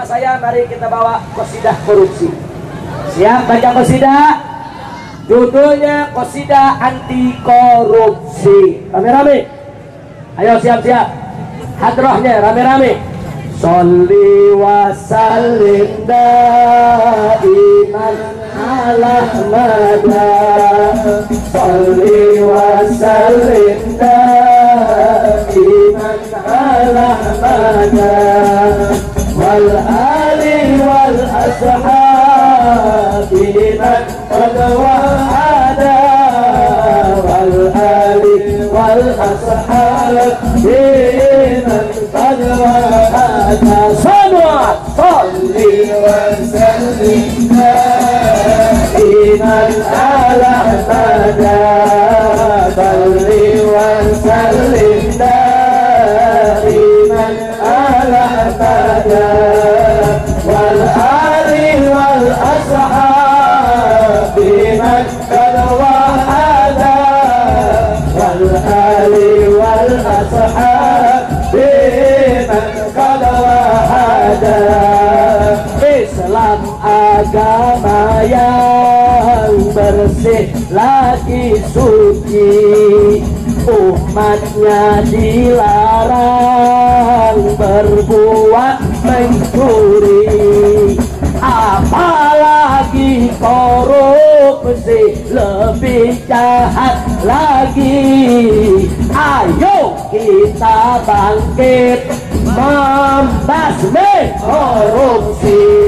Saya mari kita bawa kosidah korupsi. Siap baca kosidah? Judulnya kosidah anti korupsi. Rame-rame. Ayo siap-siap. Hadrohnya rame-rame. Salli wa sallim daiman ala mada Salli wa الحالة إيمان قد وقعت lagi suci umatnya dilarang berbuat mencuri. Apalagi korupsi lebih jahat lagi. Ayo kita bangkit membasmi korupsi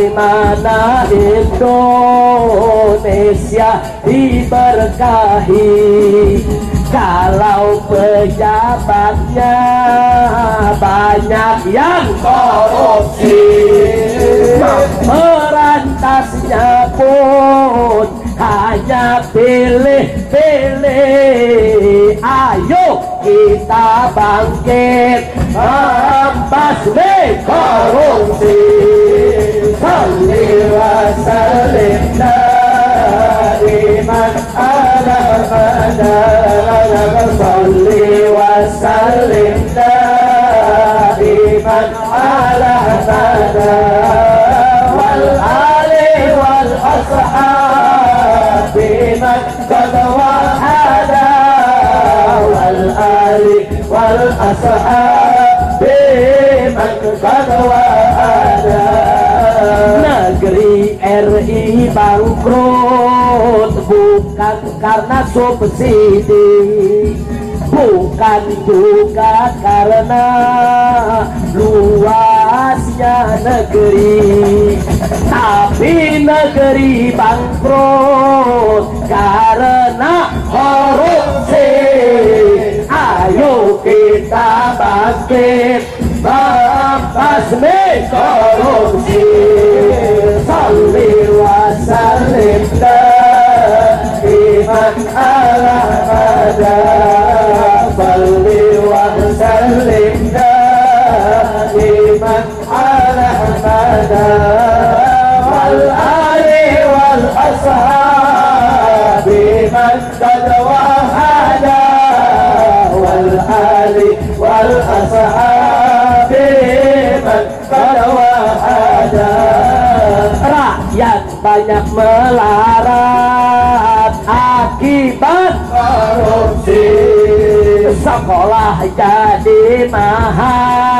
bagaimana Indonesia diberkahi? Kalau pejabatnya banyak yang korupsi hanya pilih-pilih. Ayo kita bangkit. Membasmi korupsi negeri RI bangkrut bukan karena subsidi bukan juga karena luasnya negeri. Tapi negeri bangkrut karena korupsi. Ayo kita ala mada wal ali wal ashab man qad wahada wal ashab man qad wahada rakyat banyak melarat akibat korupsi. sekolah jadi mahal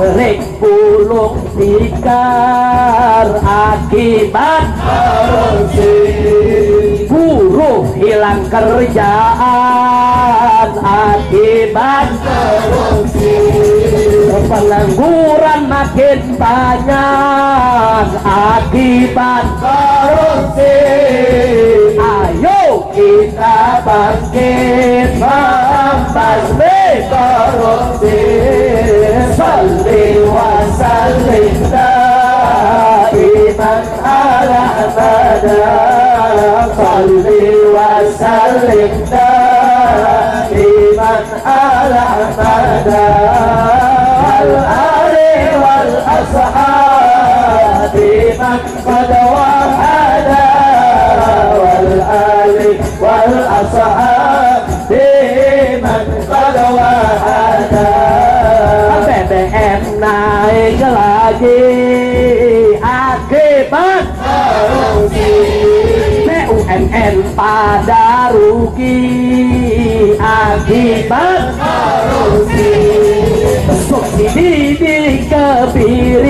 Bulung tikar akibat korupsi buruh hilang kerjaan akibat korupsi pengangguran makin banyak akibat korupsi. Ayo kita bangkit membasmi korupsi لله على مدى قلبي وسلم. دائما على مدى الآل والأصحاب من قد وحدا والآل والأصحاب akibat korupsi BUMN pada rugi. Akibat korupsi subsidi dikebiri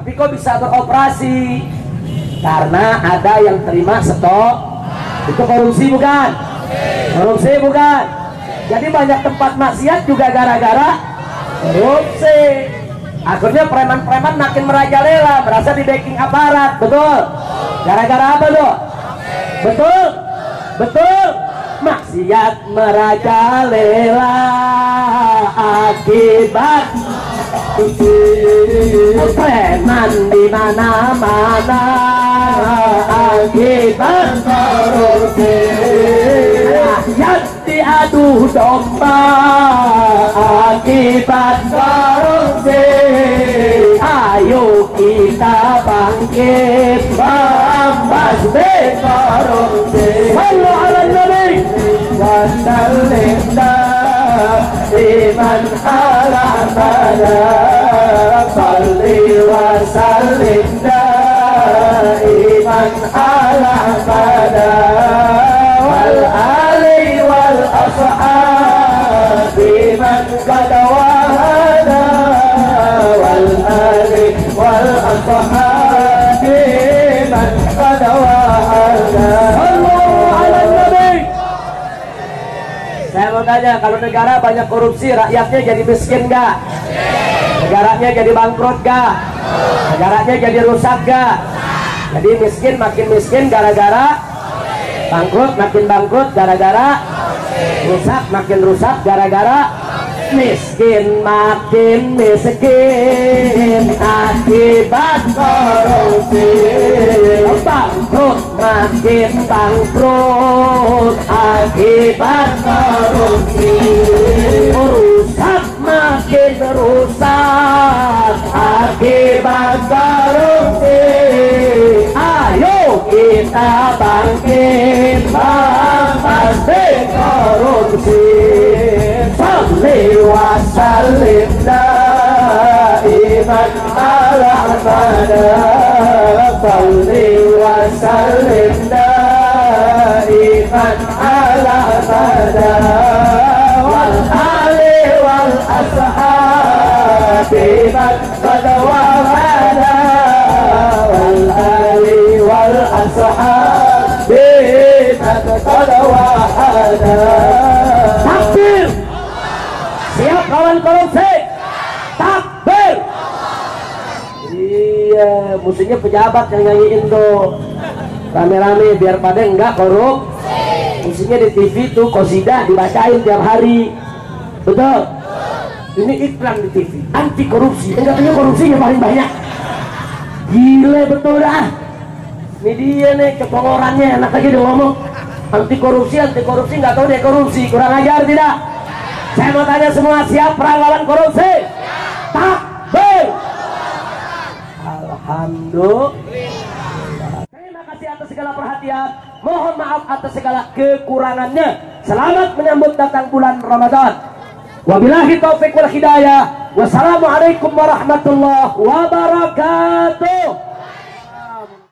tapi kok bisa beroperasi? Karena ada yang terima stok. Itu korupsi bukan? Korupsi bukan? Jadi banyak tempat maksiat juga gara-gara korupsi. Akhirnya preman-preman makin merajalela merasa di backing aparat betul? Gara-gara apa tuh betul? Betul? Maksiat merajalela. Akibat preman di mana-mana akibat korupsi rakyat diadu domba akibat korupsi ayo kita bangkit membasmi korupsi Sallu ala nabi wa sallim iman ala mada salli wa sallim daiman ala mada tanya, kalau negara banyak korupsi, rakyatnya jadi miskin nggak? Negaranya jadi bangkrut nggak? Negaranya jadi rusak nggak? Jadi miskin makin miskin gara-gara bangkrut makin bangkrut gara-gara rusak makin rusak gara-gara miskin makin miskin akibat korupsi bangkrut makin bangkrut akibat korupsi rusak makin rusak akibat korupsi ayo kita bangkit membasmi korupsi وسلم دائما على المنى صلي وسلم دائما على المنى والآل والأصحاب من قد وفانا والآل والأصحاب من قد وحدنا Lawan korupsi. Takbir. Iya, musuhnya pejabat yang nyanyiin tuh. Rame-rame biar pada enggak korup. Musuhnya di TV tuh kosidah dibacain tiap hari. Betul. Ini iklan di TV. Anti korupsi. Enggak punya korupsinya paling banyak. Gile betul dah. Ini dia nih kepongorannya enak lagi dia ngomong anti korupsi anti korupsi nggak tahu dia korupsi kurang ajar tidak saya mau tanya semua siap perang lawan korupsi takbir Alhamdulillah. Terima kasih atas segala perhatian. Mohon maaf atas segala kekurangannya. Selamat menyambut datang bulan Ramadan. Wabillahi taufik wal hidayah. Wassalamualaikum warahmatullahi wabarakatuh